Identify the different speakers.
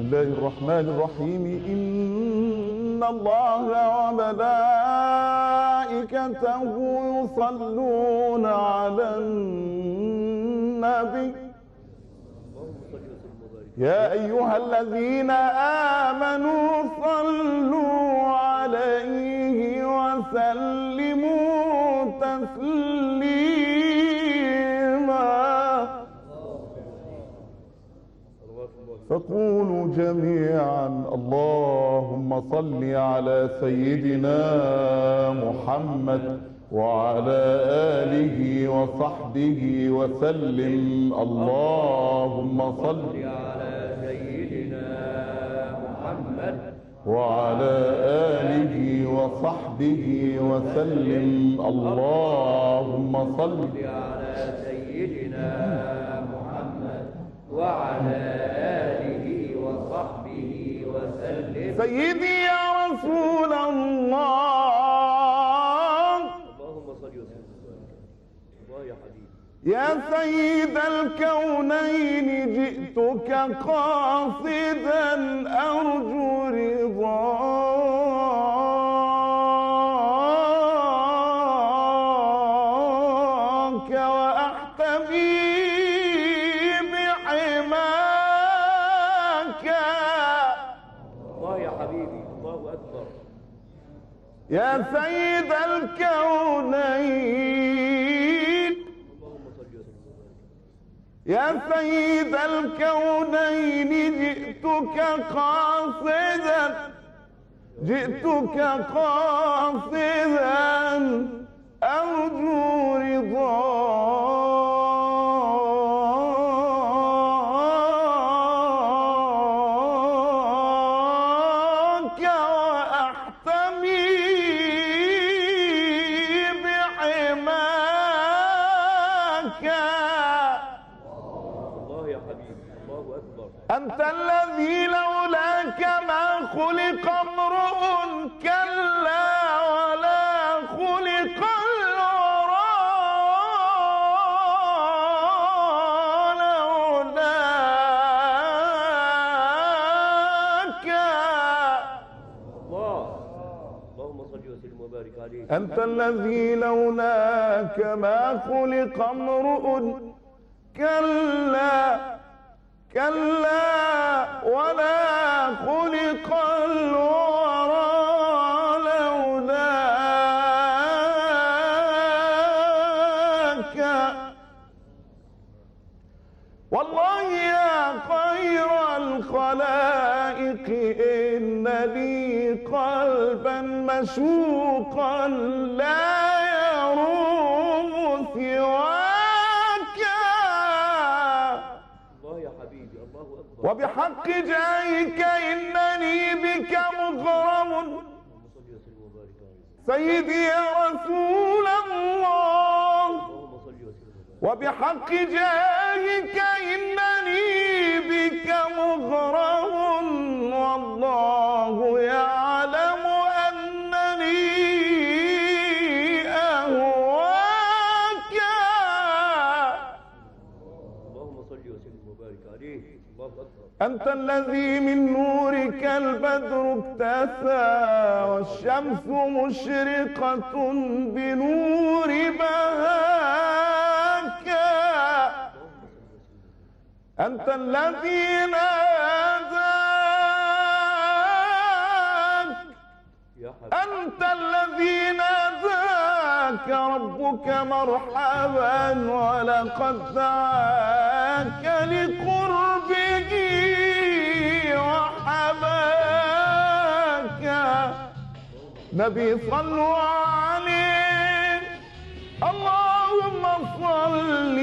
Speaker 1: الله الرحمن الرحيم إن الله وملائكته يصلون على النبي يا أيها الذين آمنوا فقولوا جميعا اللهم صل على سيدنا محمد وعلى آله وصحبه وسلم. اللهم صل
Speaker 2: على سيدنا محمد
Speaker 1: وعلى آله وصحبه وسلم. اللهم صل
Speaker 2: على سيدنا محمد وعلى
Speaker 1: سيدي يا رسول الله.
Speaker 2: اللهم صل وسلم. وبارك الله يا حبيبي
Speaker 1: يا سيد الكونين جئتك قاصدا أرجو رضاك
Speaker 2: يا
Speaker 1: سيد الكونين. يا سيد الكونين جئتك قاصدا. جئتك قاصدا. أرجو بحماك
Speaker 2: الله يا حبيبي الله أكبر.
Speaker 1: أنت الذي لولاك ما خلق أنت الذي لولاك ما خلق امرؤ. كلا كلا ولا خلق الورى لولاك والله يا خير الخلائق إن لي لا يروم سواك.
Speaker 2: الله يا حبيبي الله أكبر.
Speaker 1: وبحق جاهك إنني بك مغرم. سيدي يا رسول الله. وبحق جاهك إنني بك أنت الذي من نورك البدر ابتسى والشمس مشرقة بنور بهاك. أنت الذي ناداك. أنت الذي ناداك. ربك مرحبا ولقد دعاك وحباك نبي صلوا عليه. اللهم صل